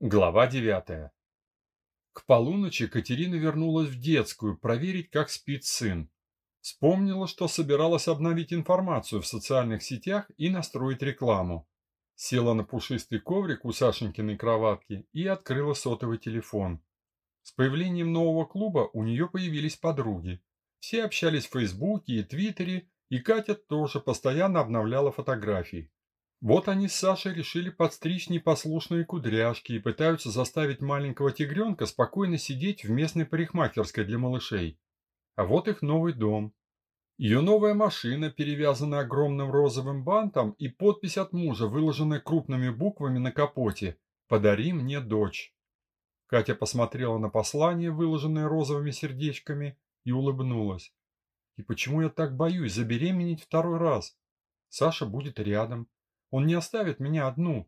Глава 9. К полуночи Катерина вернулась в детскую проверить, как спит сын. Вспомнила, что собиралась обновить информацию в социальных сетях и настроить рекламу. Села на пушистый коврик у Сашенькиной кроватки и открыла сотовый телефон. С появлением нового клуба у нее появились подруги. Все общались в Фейсбуке и Твиттере, и Катя тоже постоянно обновляла фотографии. Вот они с Сашей решили подстричь непослушные кудряшки и пытаются заставить маленького тигренка спокойно сидеть в местной парикмахерской для малышей. А вот их новый дом. Ее новая машина, перевязанная огромным розовым бантом, и подпись от мужа, выложенная крупными буквами на капоте «Подари мне дочь». Катя посмотрела на послание, выложенное розовыми сердечками, и улыбнулась. И почему я так боюсь забеременеть второй раз? Саша будет рядом, он не оставит меня одну.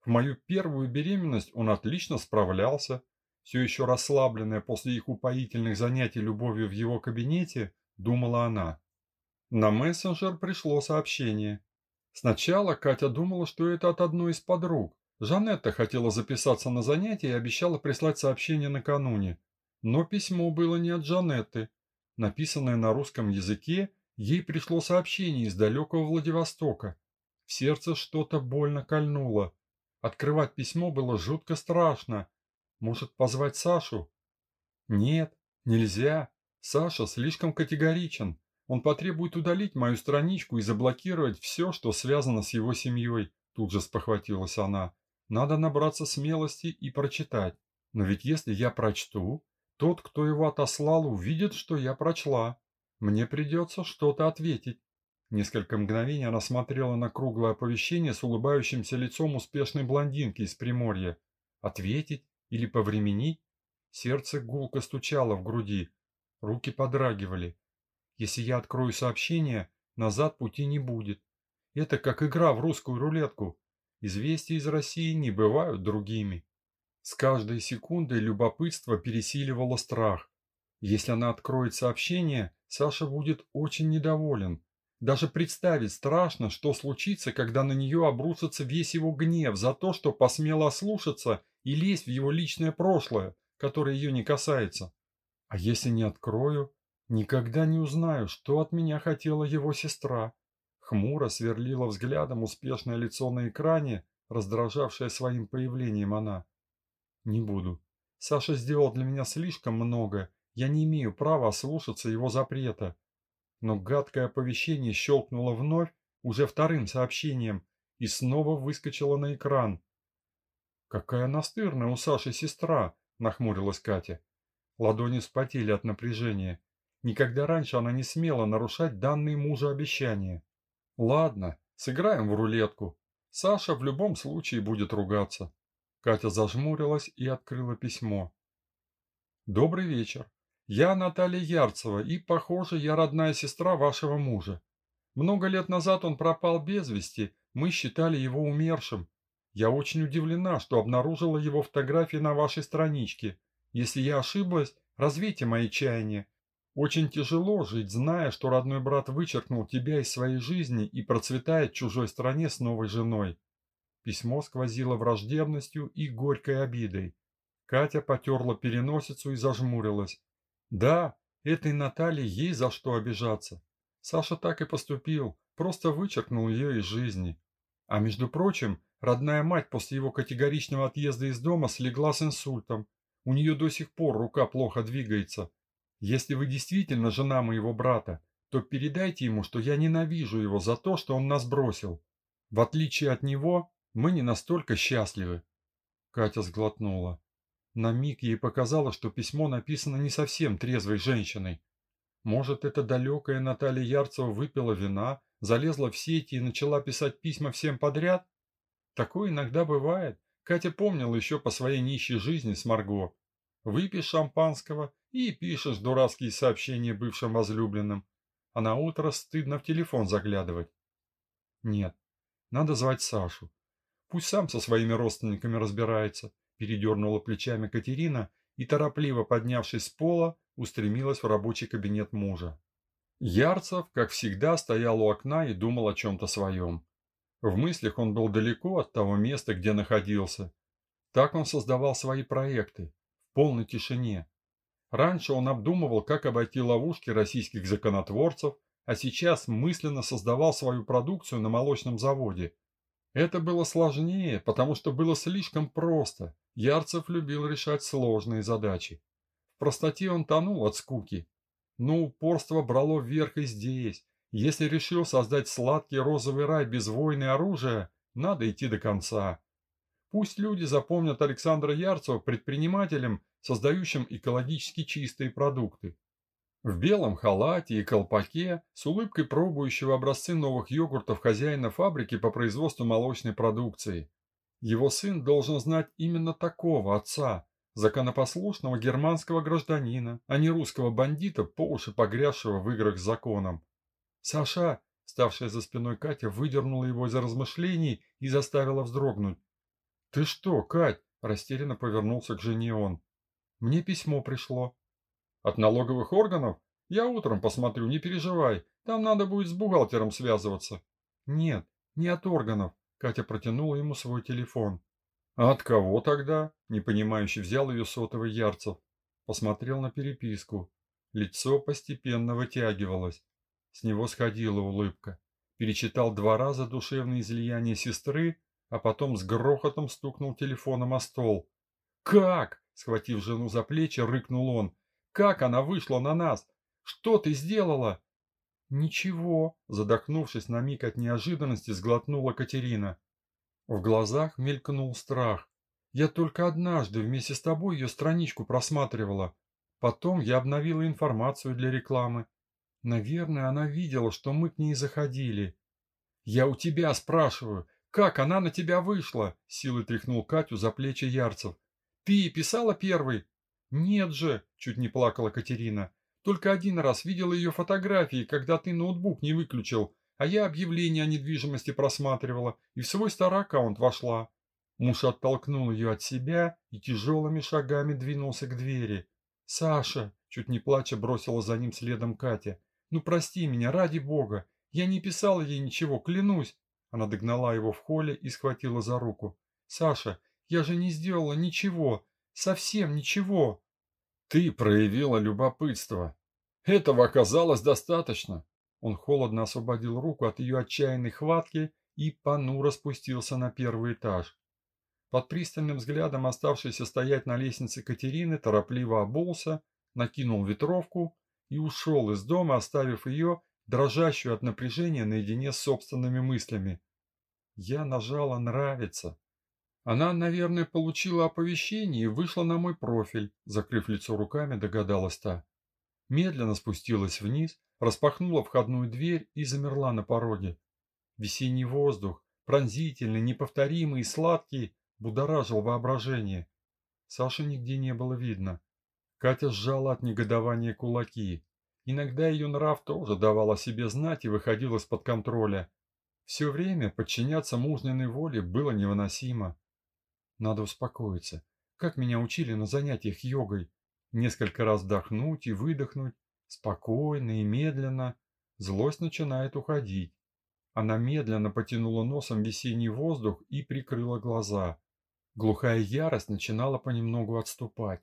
В мою первую беременность он отлично справлялся. Все еще расслабленная после их упоительных занятий любовью в его кабинете, думала она. На мессенджер пришло сообщение. Сначала Катя думала, что это от одной из подруг. Жанетта хотела записаться на занятия и обещала прислать сообщение накануне. Но письмо было не от Жанетты. Написанное на русском языке, ей пришло сообщение из далекого Владивостока. В сердце что-то больно кольнуло. Открывать письмо было жутко страшно. Может, позвать Сашу? Нет, нельзя. Саша слишком категоричен. Он потребует удалить мою страничку и заблокировать все, что связано с его семьей. Тут же спохватилась она. Надо набраться смелости и прочитать. Но ведь если я прочту, тот, кто его отослал, увидит, что я прочла. Мне придется что-то ответить. Несколько мгновений она смотрела на круглое оповещение с улыбающимся лицом успешной блондинки из Приморья. Ответить или повременить? Сердце гулко стучало в груди. Руки подрагивали. Если я открою сообщение, назад пути не будет. Это как игра в русскую рулетку. Известия из России не бывают другими. С каждой секундой любопытство пересиливало страх. Если она откроет сообщение, Саша будет очень недоволен. Даже представить страшно, что случится, когда на нее обрушится весь его гнев за то, что посмела ослушаться и лезть в его личное прошлое, которое ее не касается. А если не открою, никогда не узнаю, что от меня хотела его сестра. Хмуро сверлила взглядом успешное лицо на экране, раздражавшее своим появлением она. Не буду. Саша сделал для меня слишком много, я не имею права ослушаться его запрета. Но гадкое оповещение щелкнуло вновь, уже вторым сообщением, и снова выскочило на экран. «Какая настырная у Саши сестра!» – нахмурилась Катя. Ладони вспотели от напряжения. Никогда раньше она не смела нарушать данные мужа обещания. «Ладно, сыграем в рулетку. Саша в любом случае будет ругаться». Катя зажмурилась и открыла письмо. «Добрый вечер. Я Наталья Ярцева, и, похоже, я родная сестра вашего мужа. Много лет назад он пропал без вести, мы считали его умершим. Я очень удивлена, что обнаружила его фотографии на вашей страничке. Если я ошиблась, развейте мои чаяния. Очень тяжело жить, зная, что родной брат вычеркнул тебя из своей жизни и процветает в чужой стране с новой женой. Письмо сквозило враждебностью и горькой обидой. Катя потерла переносицу и зажмурилась. Да, этой Наталье есть за что обижаться. Саша так и поступил, просто вычеркнул ее из жизни. А между прочим, родная мать после его категоричного отъезда из дома слегла с инсультом. У нее до сих пор рука плохо двигается. Если вы действительно жена моего брата, то передайте ему, что я ненавижу его за то, что он нас бросил. В отличие от него, мы не настолько счастливы. Катя сглотнула. На миг ей показалось, что письмо написано не совсем трезвой женщиной. Может, эта далекая Наталья Ярцева выпила вина, залезла в сети и начала писать письма всем подряд? Такое иногда бывает. Катя помнила еще по своей нищей жизни с Марго. Выпьешь шампанского и пишешь дурацкие сообщения бывшим возлюбленным, а на утро стыдно в телефон заглядывать. Нет, надо звать Сашу. Пусть сам со своими родственниками разбирается. Передернула плечами Катерина и, торопливо поднявшись с пола, устремилась в рабочий кабинет мужа. Ярцев, как всегда, стоял у окна и думал о чем-то своем. В мыслях он был далеко от того места, где находился. Так он создавал свои проекты, в полной тишине. Раньше он обдумывал, как обойти ловушки российских законотворцев, а сейчас мысленно создавал свою продукцию на молочном заводе. Это было сложнее, потому что было слишком просто. Ярцев любил решать сложные задачи. В простоте он тонул от скуки. Но упорство брало вверх и здесь. Если решил создать сладкий розовый рай без войны и оружия, надо идти до конца. Пусть люди запомнят Александра Ярцева предпринимателем, создающим экологически чистые продукты. В белом халате и колпаке, с улыбкой пробующего образцы новых йогуртов хозяина фабрики по производству молочной продукции. Его сын должен знать именно такого отца, законопослушного германского гражданина, а не русского бандита, по уши погрязшего в играх с законом. «Саша!» – ставшая за спиной Катя выдернула его из размышлений и заставила вздрогнуть. «Ты что, Кать?» – растерянно повернулся к жене он. «Мне письмо пришло». От налоговых органов? Я утром посмотрю, не переживай. Там надо будет с бухгалтером связываться. Нет, не от органов. Катя протянула ему свой телефон. А от кого тогда? Непонимающе взял ее сотовый Ярцев. Посмотрел на переписку. Лицо постепенно вытягивалось. С него сходила улыбка. Перечитал два раза душевные излияния сестры, а потом с грохотом стукнул телефоном о стол. «Как?» — схватив жену за плечи, рыкнул он. Как она вышла на нас? Что ты сделала?» «Ничего», – задохнувшись на миг от неожиданности, сглотнула Катерина. В глазах мелькнул страх. «Я только однажды вместе с тобой ее страничку просматривала. Потом я обновила информацию для рекламы. Наверное, она видела, что мы к ней заходили. Я у тебя спрашиваю, как она на тебя вышла?» Силой тряхнул Катю за плечи Ярцев. «Ты писала первый?» «Нет же!» – чуть не плакала Катерина. «Только один раз видела ее фотографии, когда ты ноутбук не выключил, а я объявление о недвижимости просматривала и в свой старый аккаунт вошла». Муж оттолкнул ее от себя и тяжелыми шагами двинулся к двери. «Саша!» – чуть не плача бросила за ним следом Катя. «Ну прости меня, ради бога! Я не писала ей ничего, клянусь!» Она догнала его в холле и схватила за руку. «Саша, я же не сделала ничего! Совсем ничего. Ты проявила любопытство. Этого оказалось достаточно. Он холодно освободил руку от ее отчаянной хватки и понуро спустился на первый этаж. Под пристальным взглядом оставшейся стоять на лестнице Катерины торопливо обулся, накинул ветровку и ушел из дома, оставив ее, дрожащую от напряжения, наедине с собственными мыслями. Я нажала «нравится». Она, наверное, получила оповещение и вышла на мой профиль, закрыв лицо руками, догадалась та. Медленно спустилась вниз, распахнула входную дверь и замерла на пороге. Весенний воздух, пронзительный, неповторимый и сладкий, будоражил воображение. Саши нигде не было видно. Катя сжала от негодования кулаки. Иногда ее нрав тоже давал о себе знать и выходил из-под контроля. Все время подчиняться мужниной воле было невыносимо. Надо успокоиться. Как меня учили на занятиях йогой. Несколько раз вдохнуть и выдохнуть. Спокойно и медленно. Злость начинает уходить. Она медленно потянула носом весенний воздух и прикрыла глаза. Глухая ярость начинала понемногу отступать.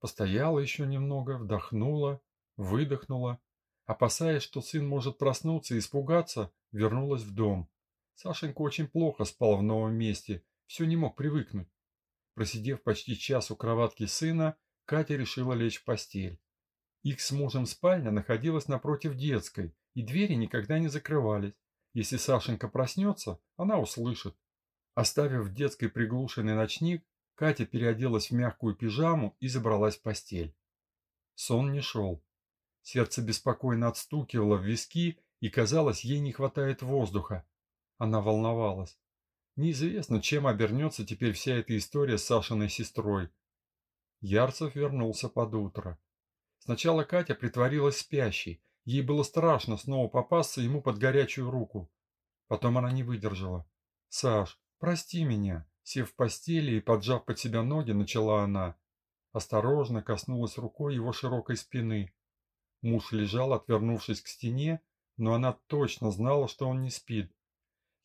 Постояла еще немного, вдохнула, выдохнула. Опасаясь, что сын может проснуться и испугаться, вернулась в дом. Сашенька очень плохо спал в новом месте все не мог привыкнуть. Просидев почти час у кроватки сына, Катя решила лечь в постель. Их с мужем спальня находилась напротив детской, и двери никогда не закрывались. Если Сашенька проснется, она услышит. Оставив в детской приглушенный ночник, Катя переоделась в мягкую пижаму и забралась в постель. Сон не шел. Сердце беспокойно отстукивало в виски, и казалось, ей не хватает воздуха. Она волновалась. Неизвестно, чем обернется теперь вся эта история с Сашиной сестрой. Ярцев вернулся под утро. Сначала Катя притворилась спящей. Ей было страшно снова попасться ему под горячую руку. Потом она не выдержала. «Саш, прости меня!» Сев в постели и поджав под себя ноги, начала она. Осторожно коснулась рукой его широкой спины. Муж лежал, отвернувшись к стене, но она точно знала, что он не спит.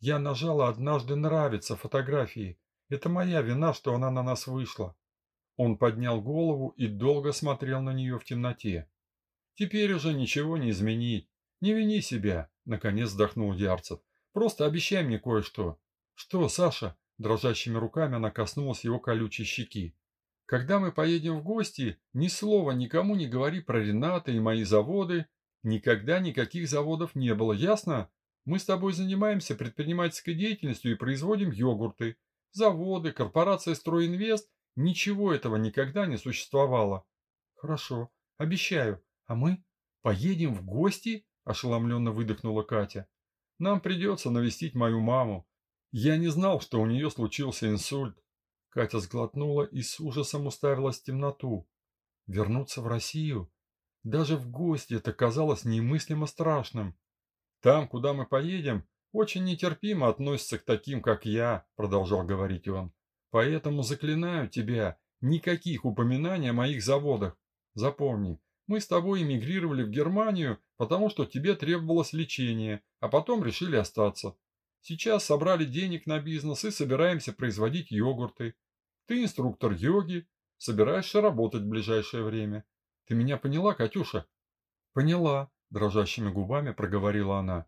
Я нажала однажды «нравится» фотографии. Это моя вина, что она на нас вышла. Он поднял голову и долго смотрел на нее в темноте. Теперь уже ничего не изменить. Не вини себя, наконец вздохнул Ярцев. Просто обещай мне кое-что. Что, Саша? Дрожащими руками она коснулась его колючей щеки. Когда мы поедем в гости, ни слова никому не говори про Рената и мои заводы. Никогда никаких заводов не было, ясно? Мы с тобой занимаемся предпринимательской деятельностью и производим йогурты. Заводы, корпорация «Стройинвест» – ничего этого никогда не существовало. Хорошо, обещаю. А мы поедем в гости? Ошеломленно выдохнула Катя. Нам придется навестить мою маму. Я не знал, что у нее случился инсульт. Катя сглотнула и с ужасом уставилась в темноту. Вернуться в Россию? Даже в гости это казалось немыслимо страшным. Там, куда мы поедем, очень нетерпимо относятся к таким, как я, продолжал говорить он. Поэтому заклинаю тебя, никаких упоминаний о моих заводах. Запомни, мы с тобой эмигрировали в Германию, потому что тебе требовалось лечение, а потом решили остаться. Сейчас собрали денег на бизнес и собираемся производить йогурты. Ты инструктор йоги, собираешься работать в ближайшее время. Ты меня поняла, Катюша? Поняла, дрожащими губами проговорила она.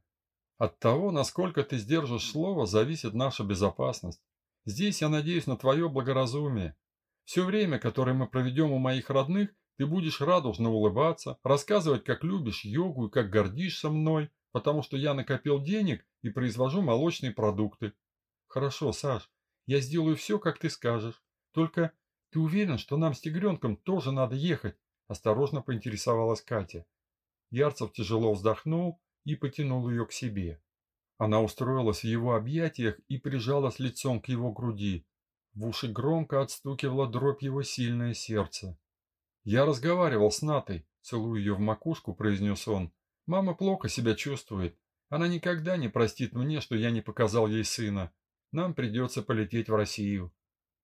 От того, насколько ты сдержишь слово, зависит наша безопасность. Здесь я надеюсь на твое благоразумие. Все время, которое мы проведем у моих родных, ты будешь радужно улыбаться, рассказывать, как любишь йогу и как гордишься мной, потому что я накопил денег и произвожу молочные продукты. Хорошо, Саш, я сделаю все, как ты скажешь. Только ты уверен, что нам с тигренком тоже надо ехать? Осторожно поинтересовалась Катя. Ярцев тяжело вздохнул и потянул ее к себе. Она устроилась в его объятиях и прижалась лицом к его груди. В уши громко отстукивала дробь его сильное сердце. «Я разговаривал с Натой», — целуя ее в макушку, произнес он. «Мама плохо себя чувствует. Она никогда не простит мне, что я не показал ей сына. Нам придется полететь в Россию».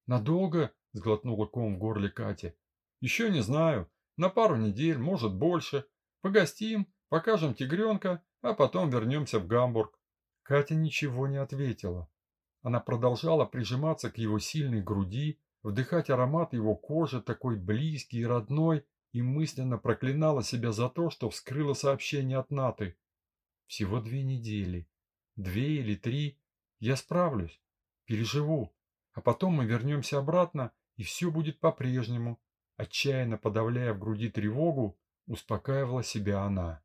«Надолго?» — сглотнула ком в горле Катя. «Еще не знаю. На пару недель, может больше. Погостим, покажем тигренка, а потом вернемся в Гамбург. Катя ничего не ответила. Она продолжала прижиматься к его сильной груди, вдыхать аромат его кожи, такой близкий и родной, и мысленно проклинала себя за то, что вскрыла сообщение от Наты. Всего две недели. Две или три. Я справлюсь. Переживу. А потом мы вернемся обратно, и все будет по-прежнему. Отчаянно подавляя в груди тревогу, успокаивала себя она.